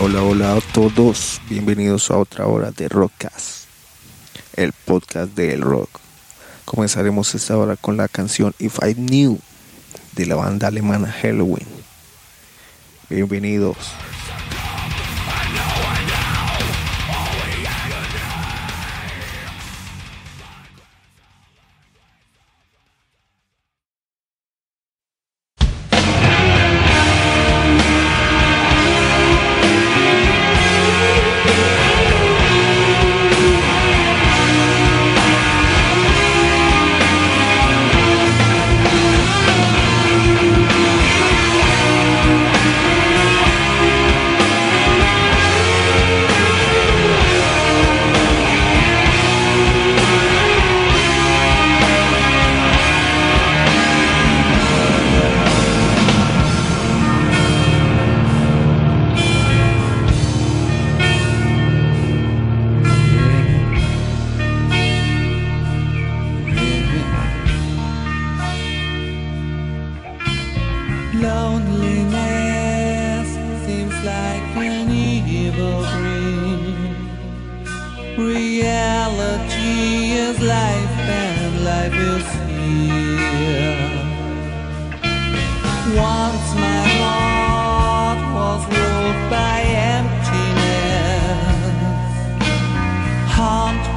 Hola, hola, a todos. Bienvenidos a otra hora de Rockcast, el podcast del rock. Comenzaremos esta hora con la canción If I Knew de la banda alemana Halloween. Bienvenidos.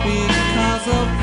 because of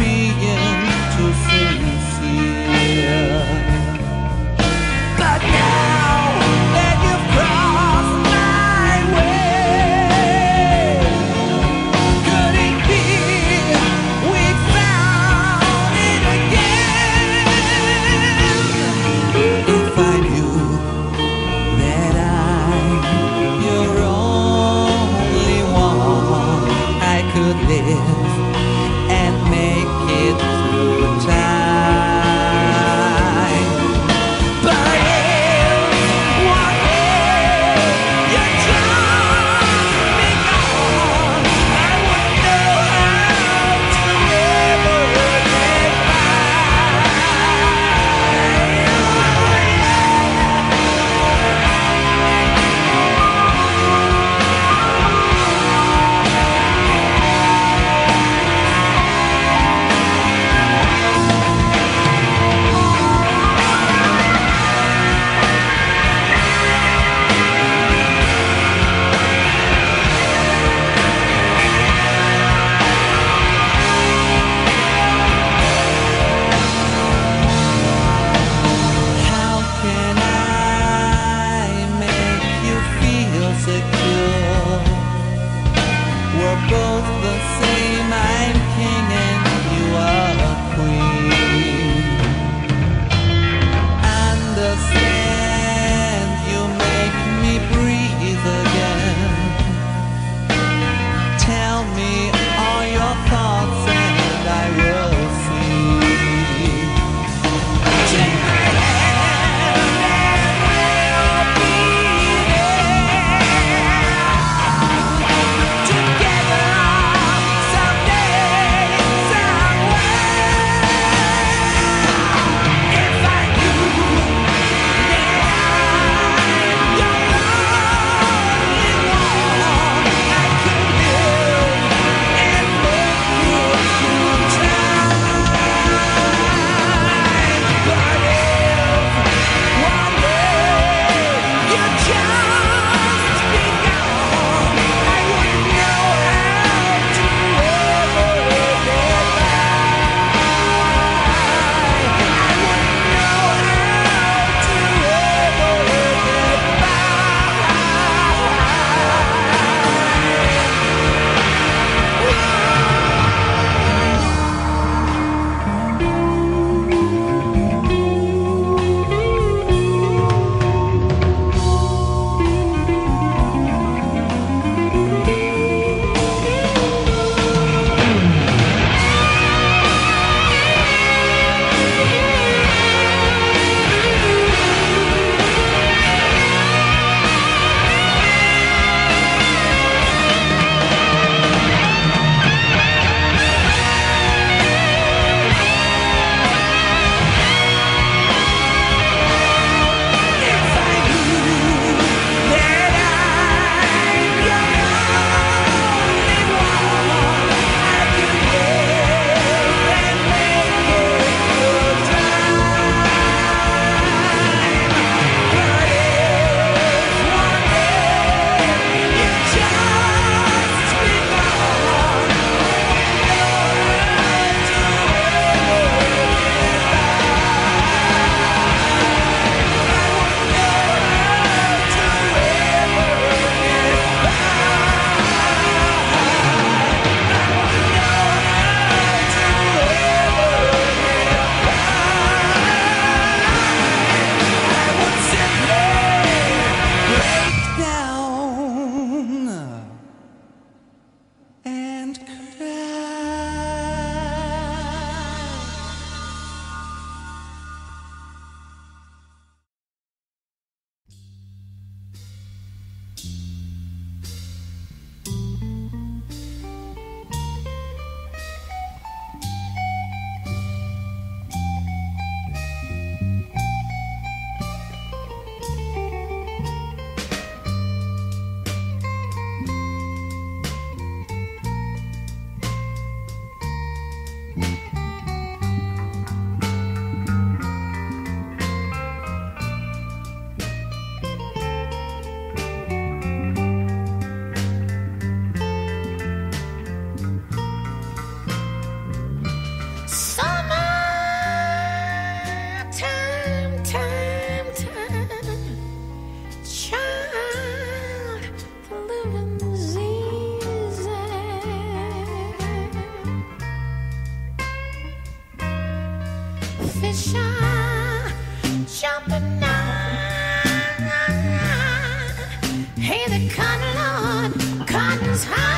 Hey, the cotton lord, cotton's high.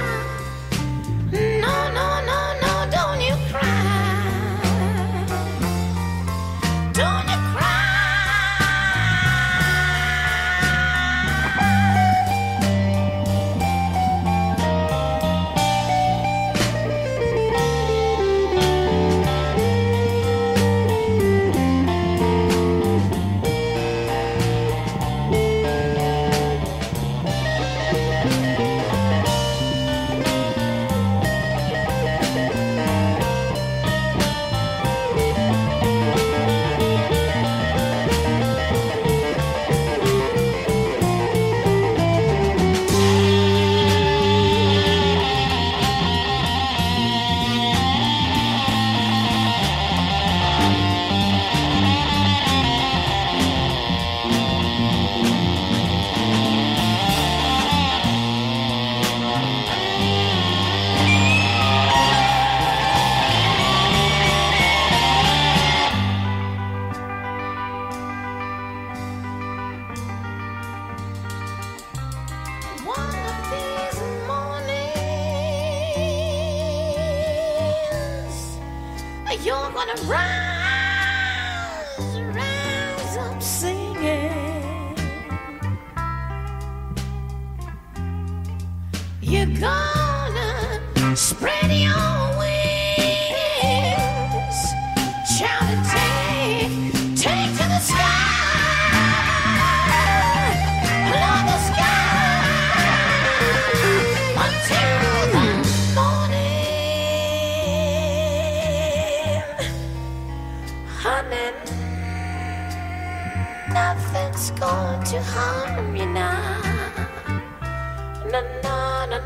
you're gonna rise,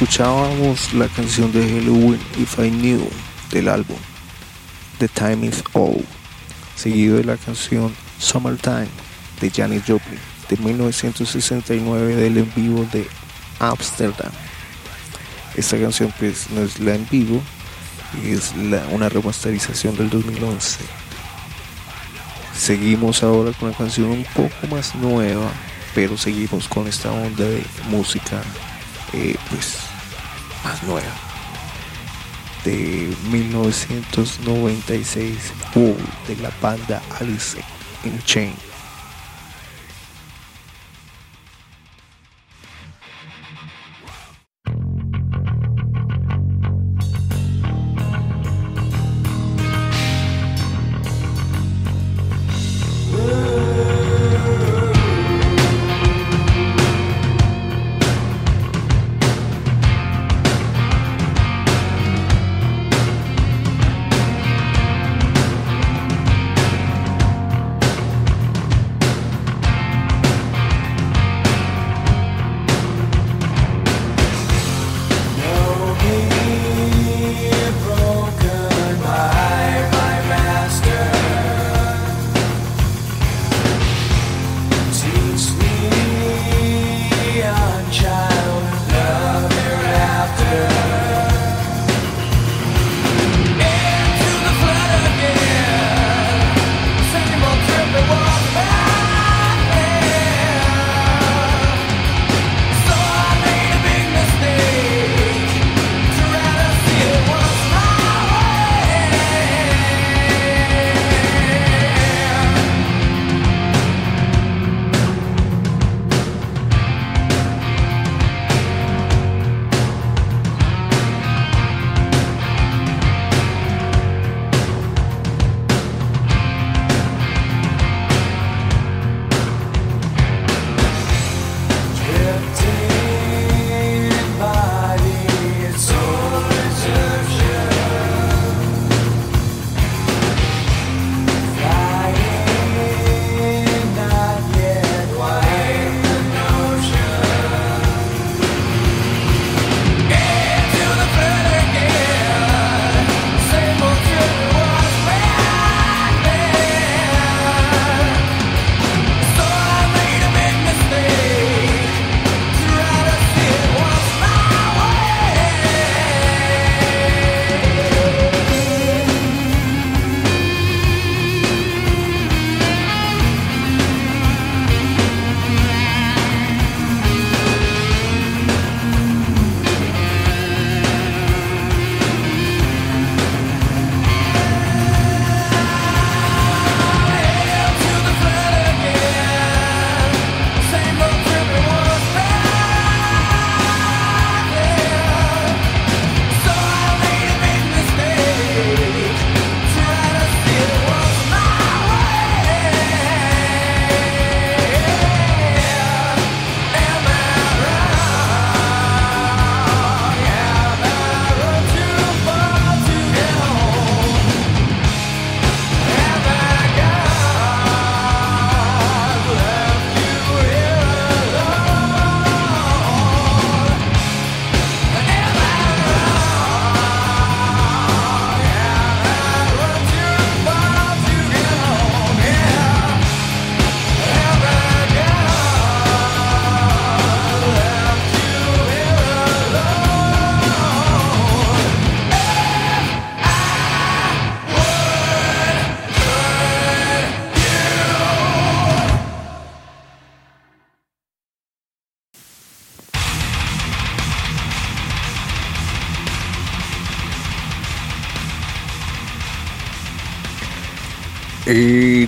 Escuchábamos la canción de Halloween If I Knew del álbum The Time Is All, seguido de la canción Summertime de Janis Joplin de 1969 del en vivo de Amsterdam. Esta canción pues no es la en vivo, es una remasterización del 2011. Seguimos ahora con una canción un poco más nueva, pero seguimos con esta onda de música eh, pues nueva. De 1996 Wall de la banda Alice in Chain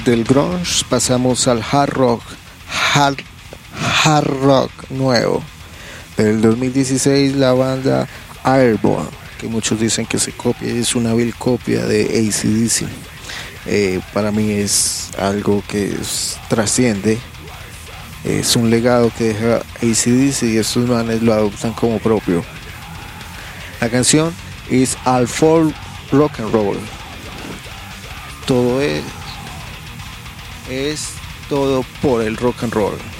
del grunge pasamos al hard rock, hard, hard rock nuevo. Del 2016 la banda Airborne, que muchos dicen que se copia, es una vil copia de ACDC. Eh, para mí es algo que trasciende, es un legado que deja ACDC y estos manes lo adoptan como propio. La canción es All for Rock and Roll. Todo es es todo por el rock and roll.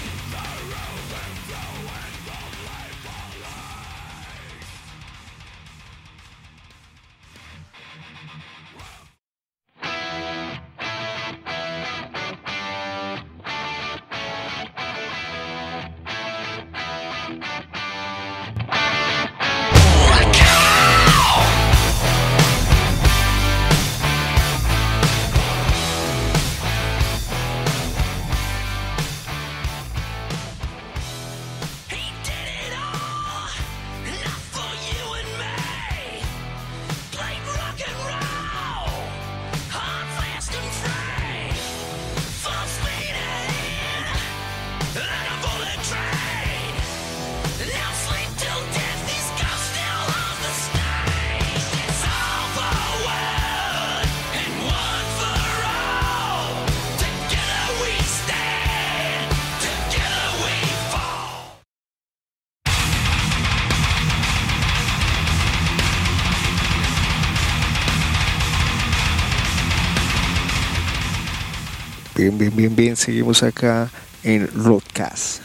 Bien, bien, bien. Seguimos acá en Roadcast.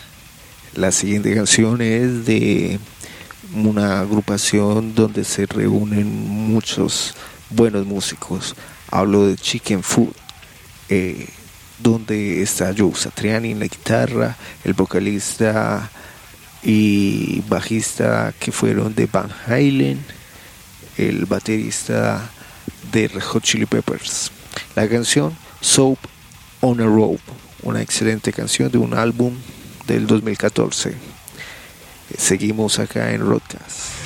La siguiente canción es de una agrupación donde se reúnen muchos buenos músicos. Hablo de Chicken Food, eh, donde está Joe Satriani en la guitarra, el vocalista y bajista que fueron de Van Halen, el baterista de Red Hot Chili Peppers. La canción Soap on a Rope, una excelente canción de un álbum del 2014. Seguimos acá en Roadcast.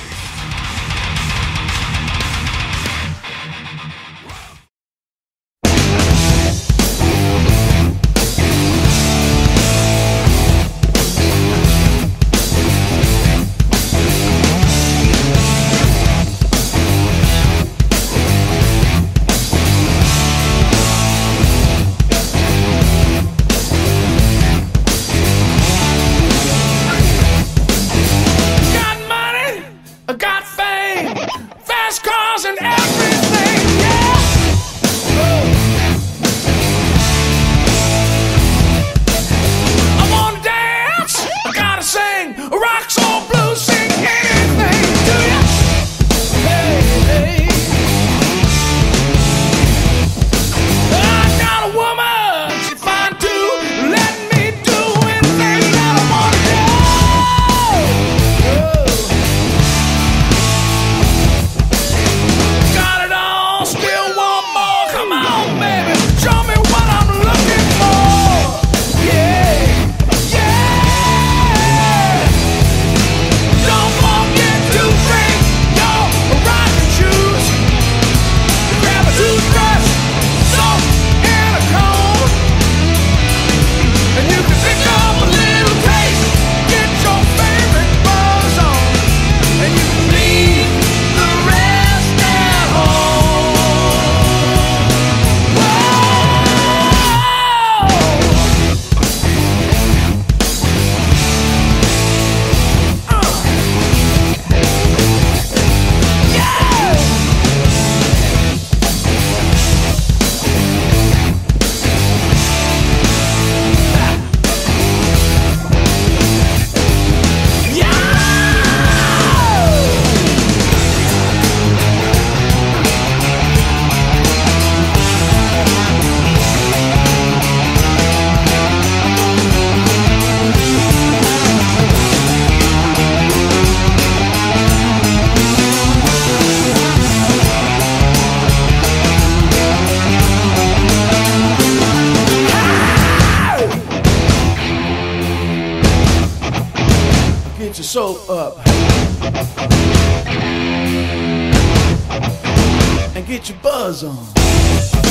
Get your soap up. And get your buzz on.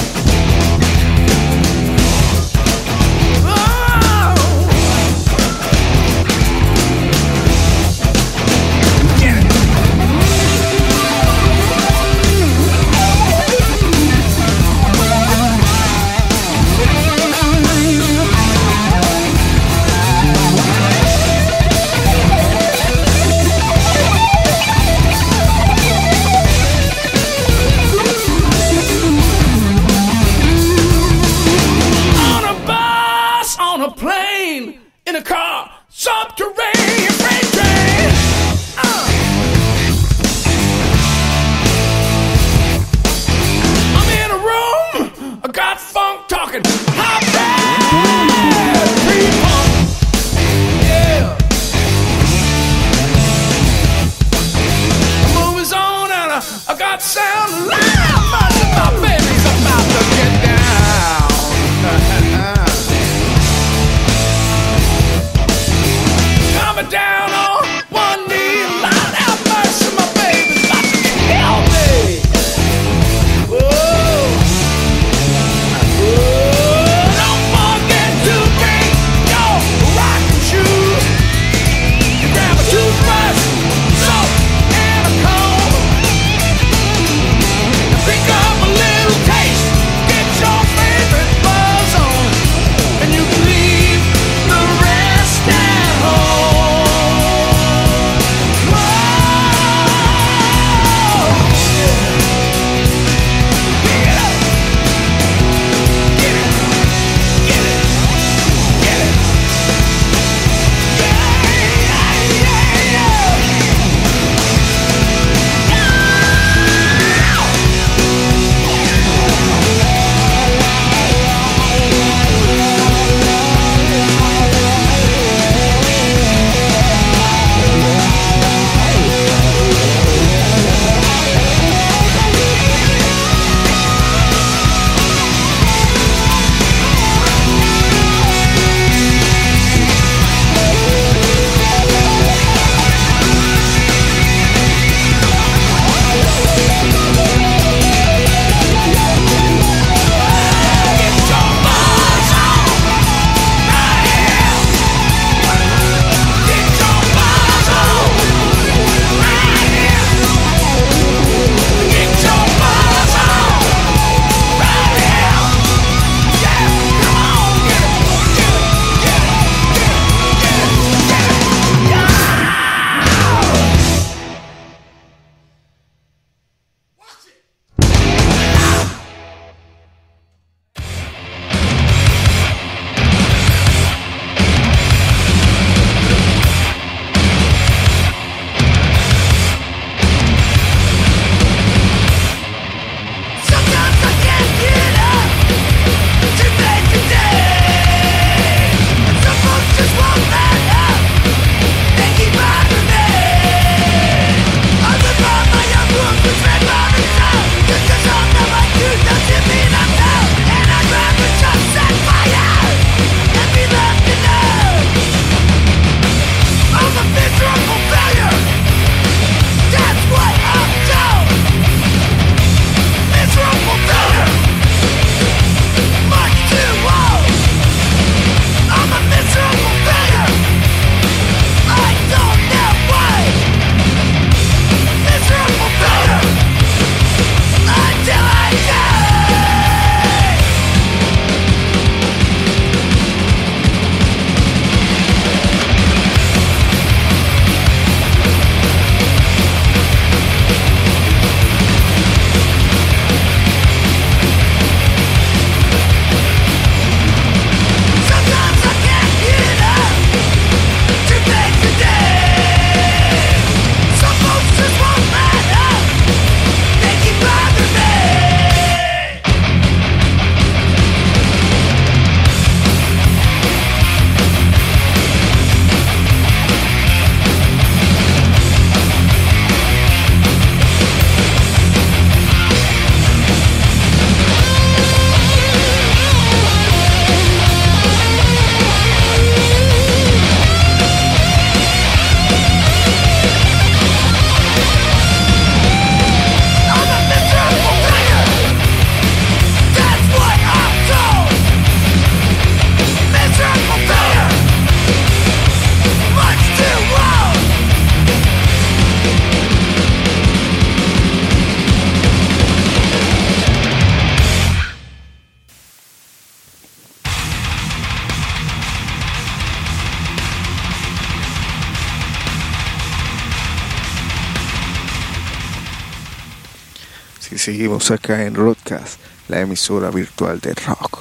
Seguimos acá en Rodcast, la emisora virtual de rock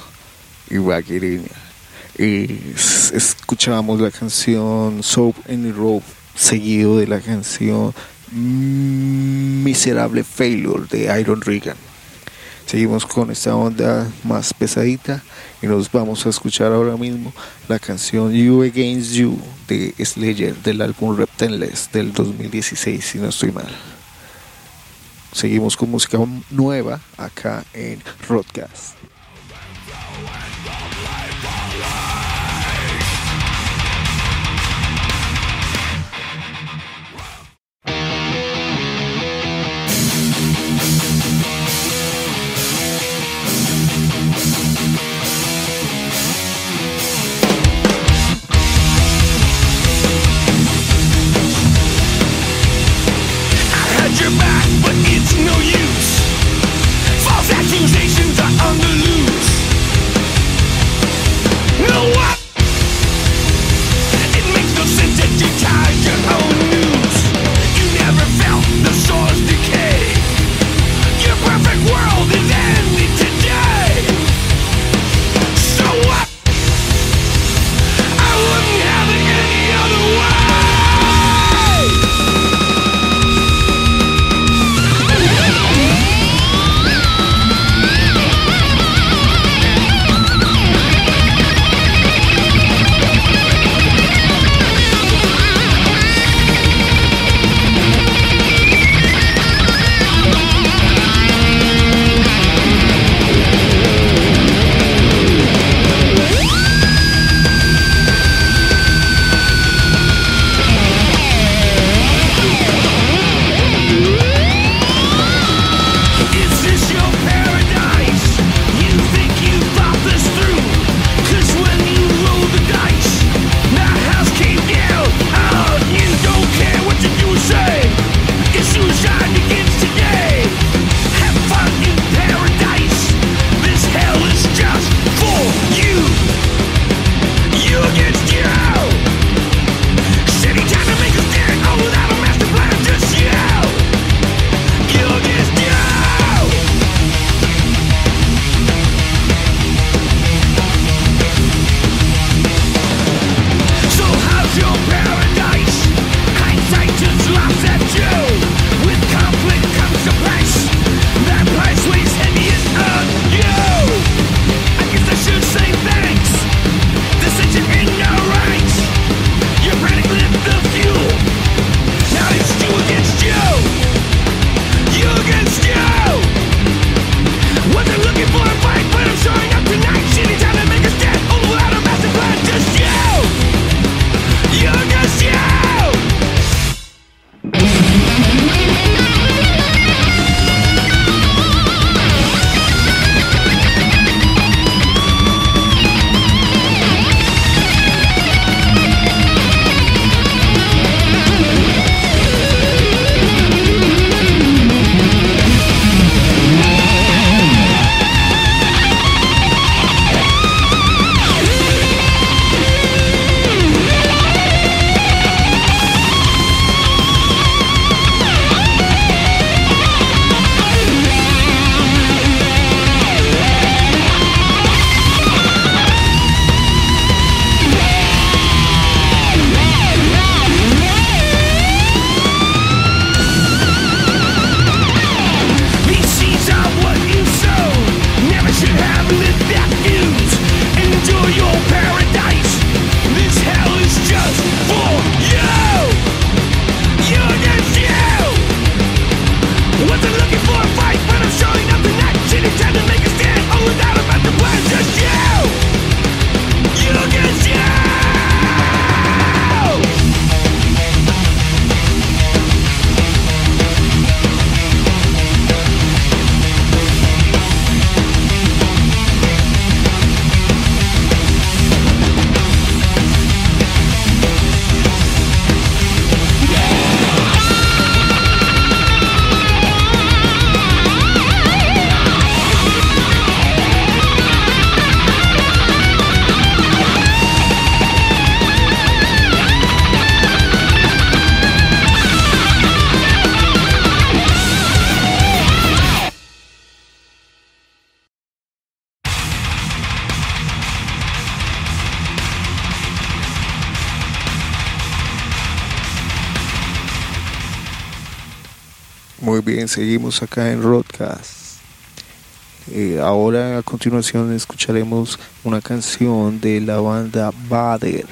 y vaquería. Y escuchábamos la canción Soap and Rope, seguido de la canción Miserable Failure de Iron Regan. Seguimos con esta onda más pesadita y nos vamos a escuchar ahora mismo la canción You Against You de Slayer del álbum Reptiles del 2016, si no estoy mal. Seguimos con música nueva acá en Rodcast. bien, seguimos acá en Rodcast. Eh, ahora a continuación escucharemos una canción de la banda Bader,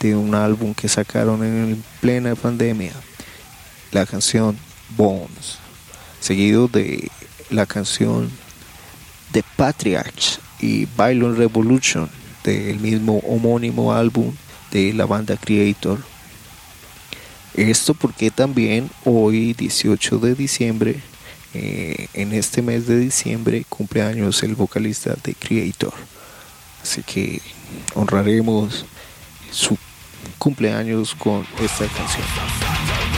de un álbum que sacaron en plena pandemia, la canción Bones, seguido de la canción The Patriarch y Violent Revolution del mismo homónimo álbum de la banda Creator esto porque también hoy 18 de diciembre, eh, en este mes de diciembre, cumpleaños el vocalista de Creator. Así que honraremos su cumpleaños con esta canción.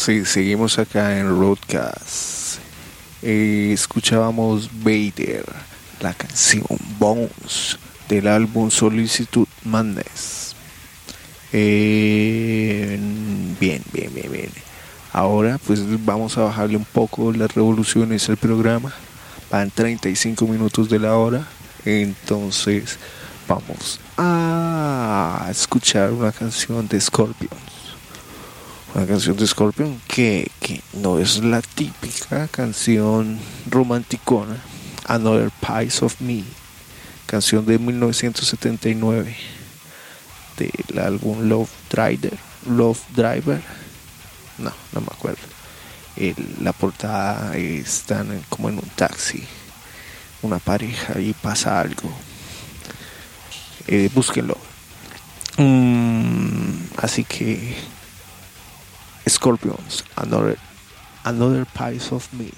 Sí, seguimos acá en Roadcast. Escuchábamos Vader, la canción Bones del álbum Solicitud Madness. Eh, bien, bien, bien, bien. Ahora pues vamos a bajarle un poco las revoluciones al programa. Van 35 minutos de la hora. Entonces vamos a escuchar una canción de Scorpion. Una canción de Scorpion que, que no es la típica canción romanticona. Another Piece of Me. Canción de 1979 del álbum Love Driver. Love Driver. No, no me acuerdo. La portada están como en un taxi. Una pareja y pasa algo. Eh, búsquenlo. Mm, así que Scorpions, another, another piece of me.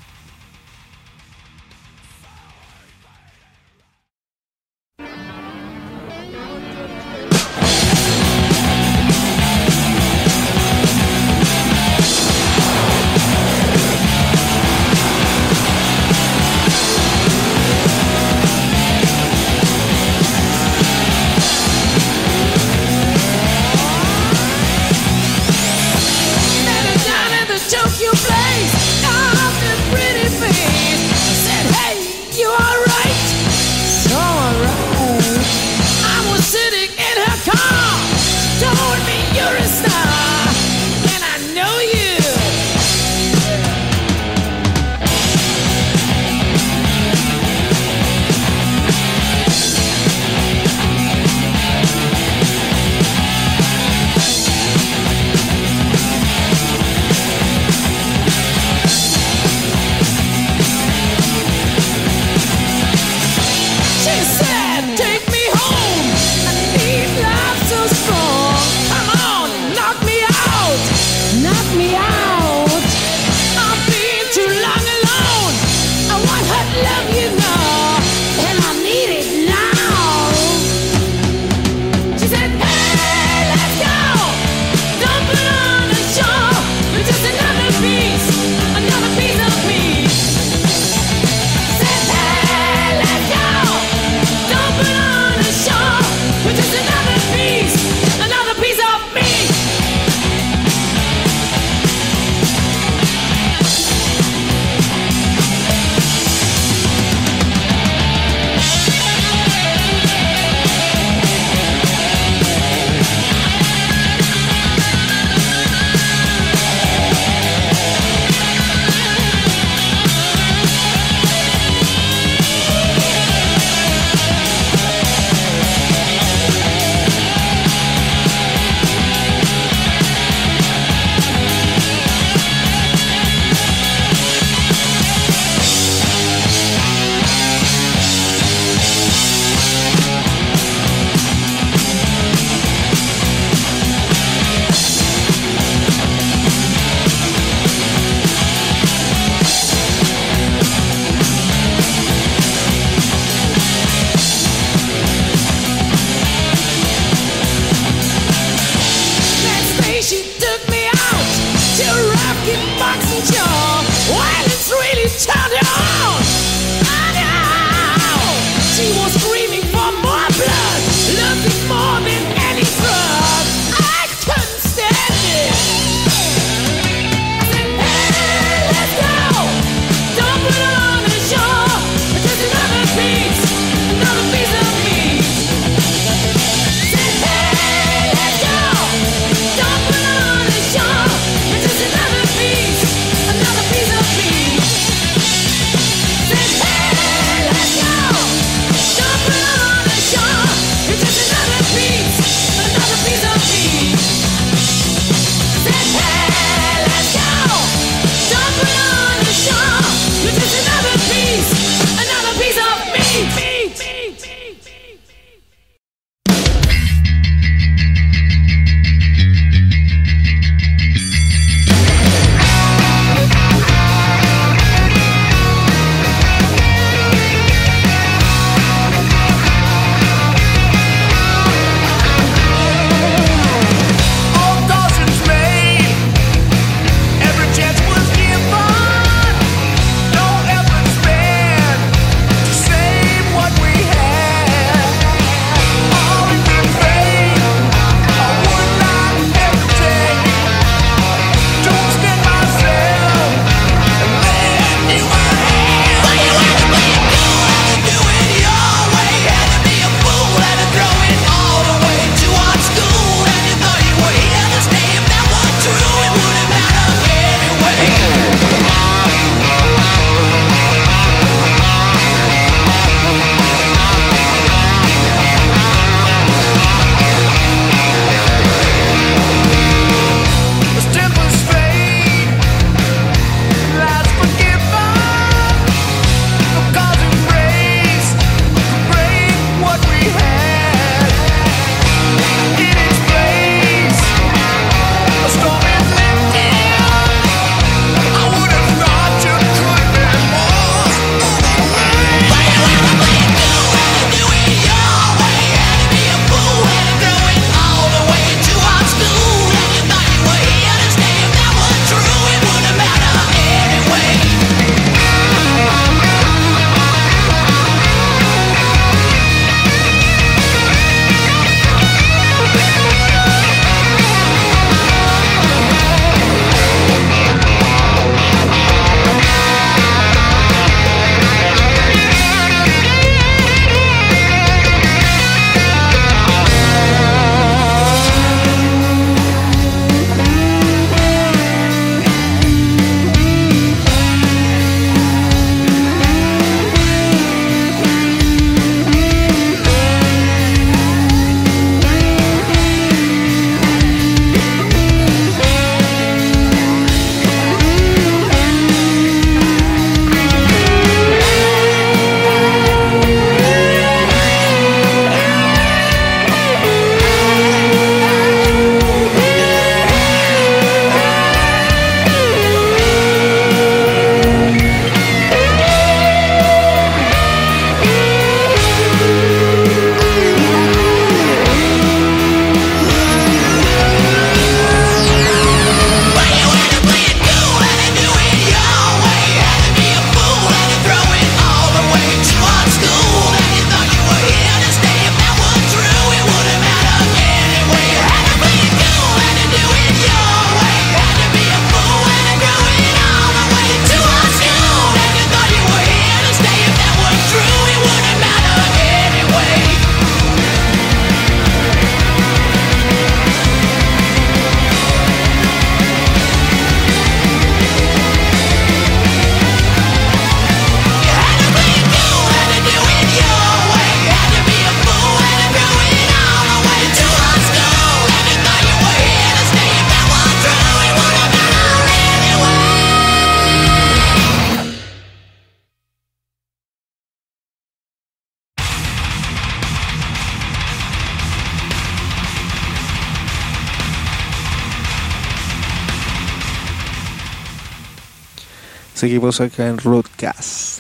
Seguimos acá en Roadcast,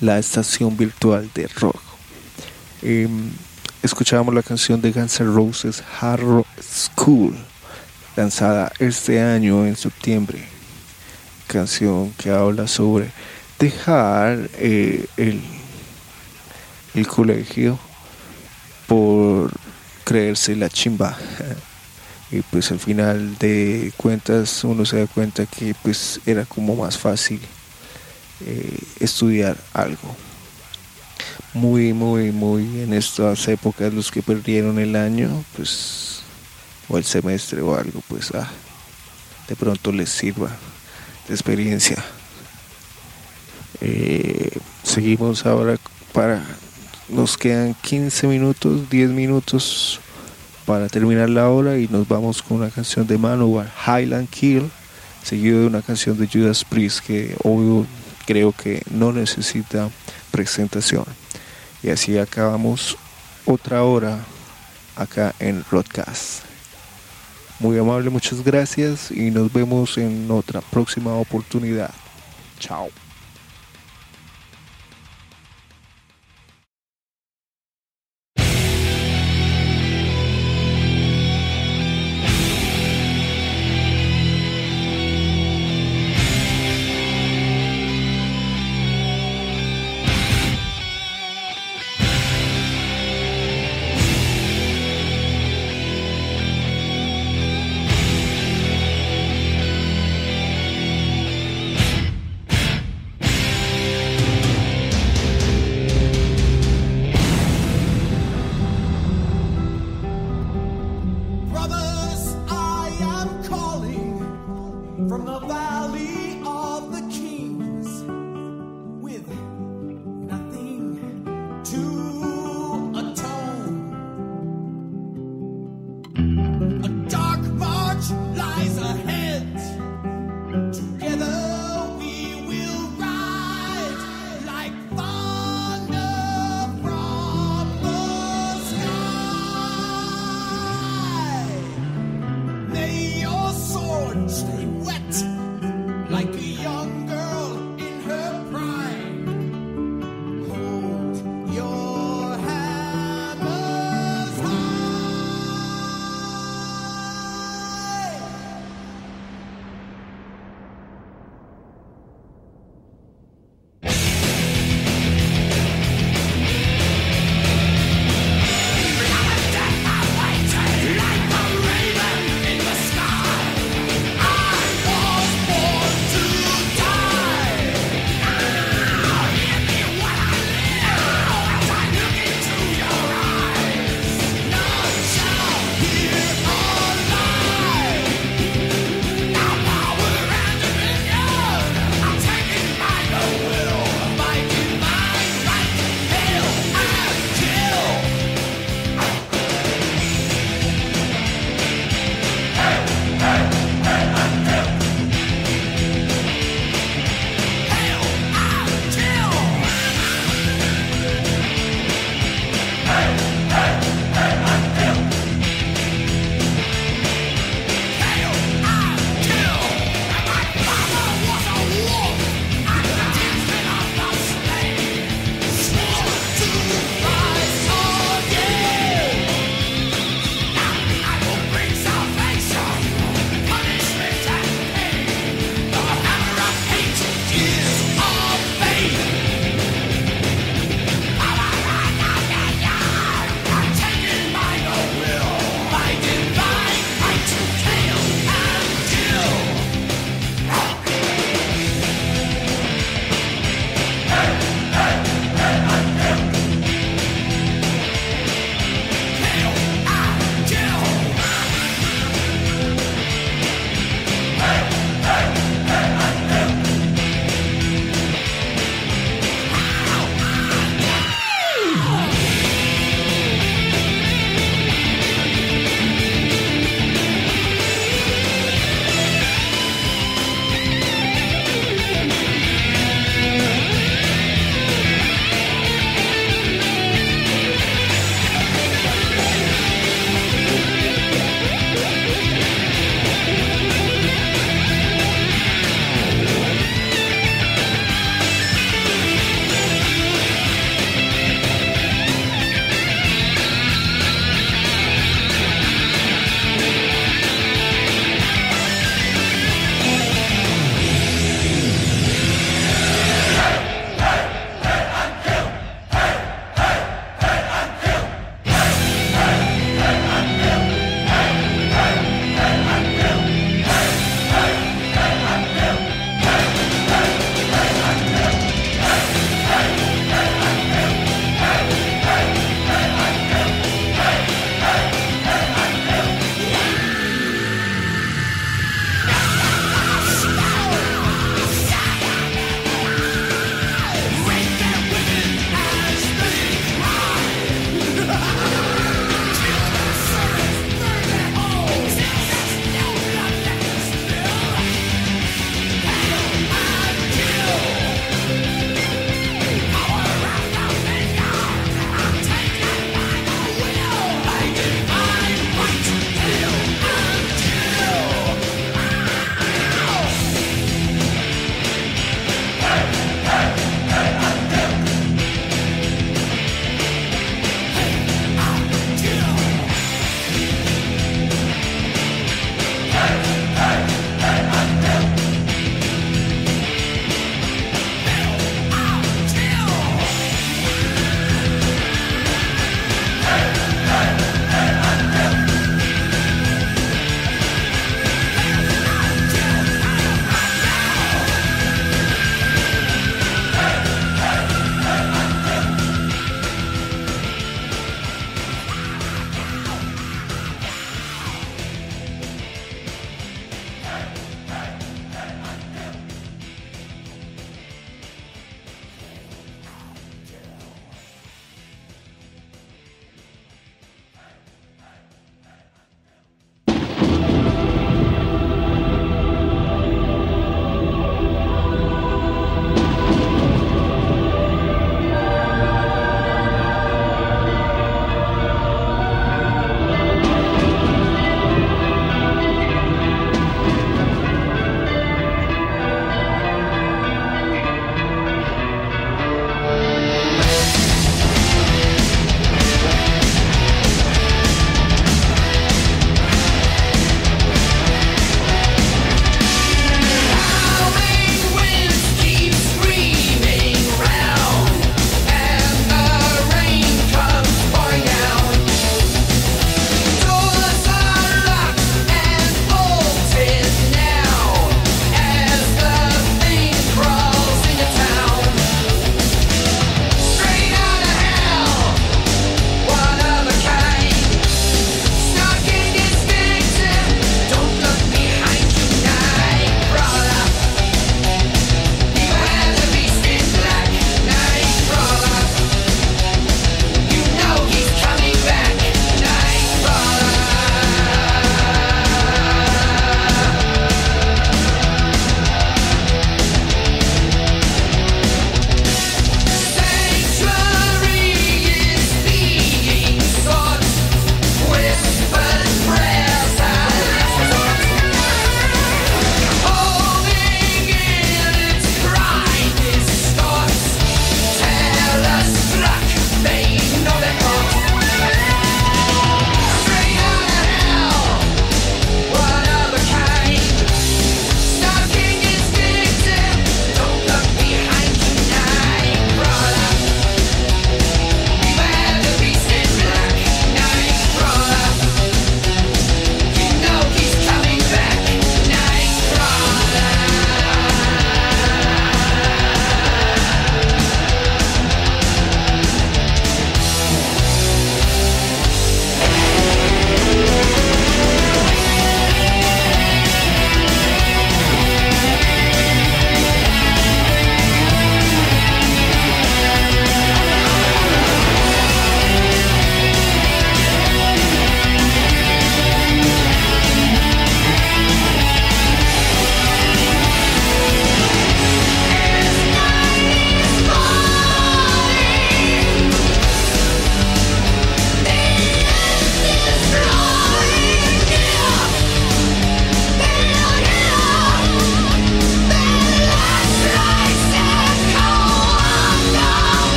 la estación virtual de rock. Em, escuchábamos la canción de Guns N' Roses Hard Rock School, lanzada este año en septiembre. Canción que habla sobre dejar eh, el, el colegio por creerse la chimba. y pues al final de cuentas uno se da cuenta que pues era como más fácil eh, estudiar algo. Muy muy muy en estas épocas los que perdieron el año pues o el semestre o algo pues ah, de pronto les sirva de experiencia. Eh, seguimos ahora para nos quedan 15 minutos 10 minutos para terminar la hora y nos vamos con una canción de Manowar, Highland Kill, seguido de una canción de Judas Priest que obvio creo que no necesita presentación. Y así acabamos otra hora acá en Broadcast. Muy amable, muchas gracias y nos vemos en otra próxima oportunidad. Chao.